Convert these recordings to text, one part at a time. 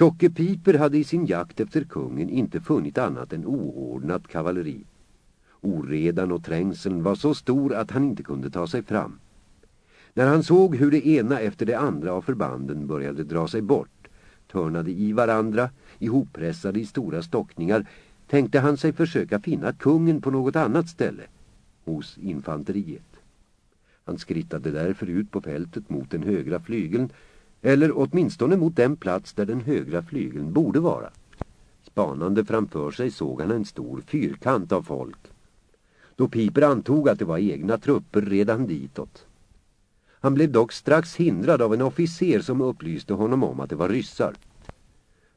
Tjocke Piper hade i sin jakt efter kungen inte funnit annat än oordnat kavalleri. Oredan och trängseln var så stor att han inte kunde ta sig fram. När han såg hur det ena efter det andra av förbanden började dra sig bort, törnade i varandra, ihoppressade i stora stockningar, tänkte han sig försöka finna kungen på något annat ställe, hos infanteriet. Han skrittade därför ut på fältet mot den högra flygeln, eller åtminstone mot den plats där den högra flygeln borde vara. Spanande framför sig såg han en stor fyrkant av folk. Då Piper antog att det var egna trupper redan ditåt. Han blev dock strax hindrad av en officer som upplyste honom om att det var ryssar.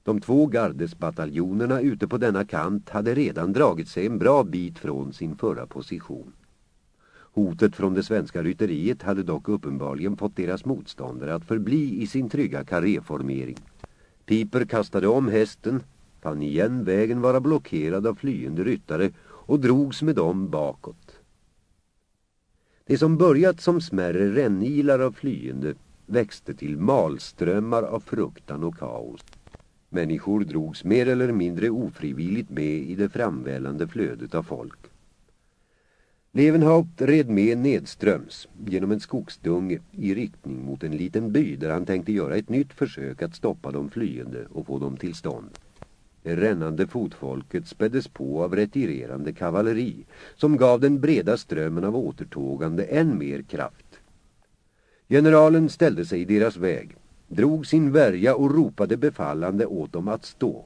De två gardesbataljonerna ute på denna kant hade redan dragit sig en bra bit från sin förra position. Hotet från det svenska rytteriet hade dock uppenbarligen fått deras motståndare att förbli i sin trygga karréformering. Piper kastade om hästen, fann igen vägen vara blockerad av flyende ryttare och drogs med dem bakåt. Det som börjat som smärre rännilar av flyende växte till malströmmar av fruktan och kaos. Människor drogs mer eller mindre ofrivilligt med i det framvällande flödet av folk. Levenhaupt red med nedströms genom en skogsdunge i riktning mot en liten by där han tänkte göra ett nytt försök att stoppa de flyende och få dem till stånd. Det rännande fotfolket späddes på av retirerande kavalleri som gav den breda strömmen av återtågande än mer kraft. Generalen ställde sig i deras väg, drog sin värja och ropade befallande åt dem att stå.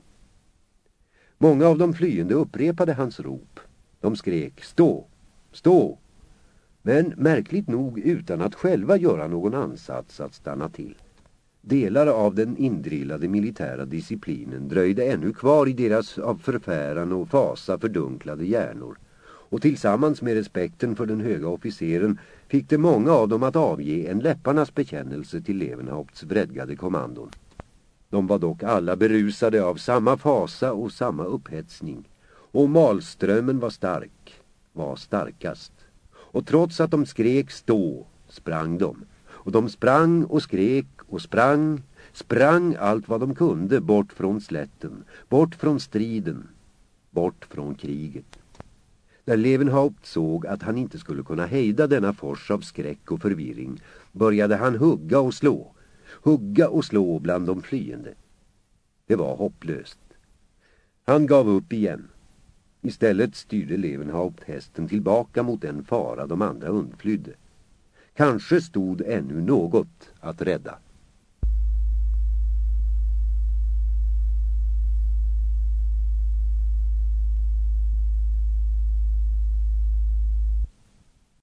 Många av de flyende upprepade hans rop. De skrek stå, stå, men märkligt nog utan att själva göra någon ansats att stanna till. Delar av den indrillade militära disciplinen dröjde ännu kvar i deras av förfäran och fasa fördunklade hjärnor och tillsammans med respekten för den höga officeren fick det många av dem att avge en läpparnas bekännelse till Levenhaupts vredgade kommandon. De var dock alla berusade av samma fasa och samma upphetsning och malströmmen var stark, var starkast. Och trots att de skrek stå sprang de och de sprang och skrek och sprang, sprang allt vad de kunde bort från slätten, bort från striden, bort från kriget. När Levenhaupt såg att han inte skulle kunna hejda denna fors av skräck och förvirring började han hugga och slå, hugga och slå bland de flyende. Det var hopplöst. Han gav upp igen. Istället styrde Levenhaupt hästen tillbaka mot den fara de andra undflydde. Kanske stod ännu något att rädda.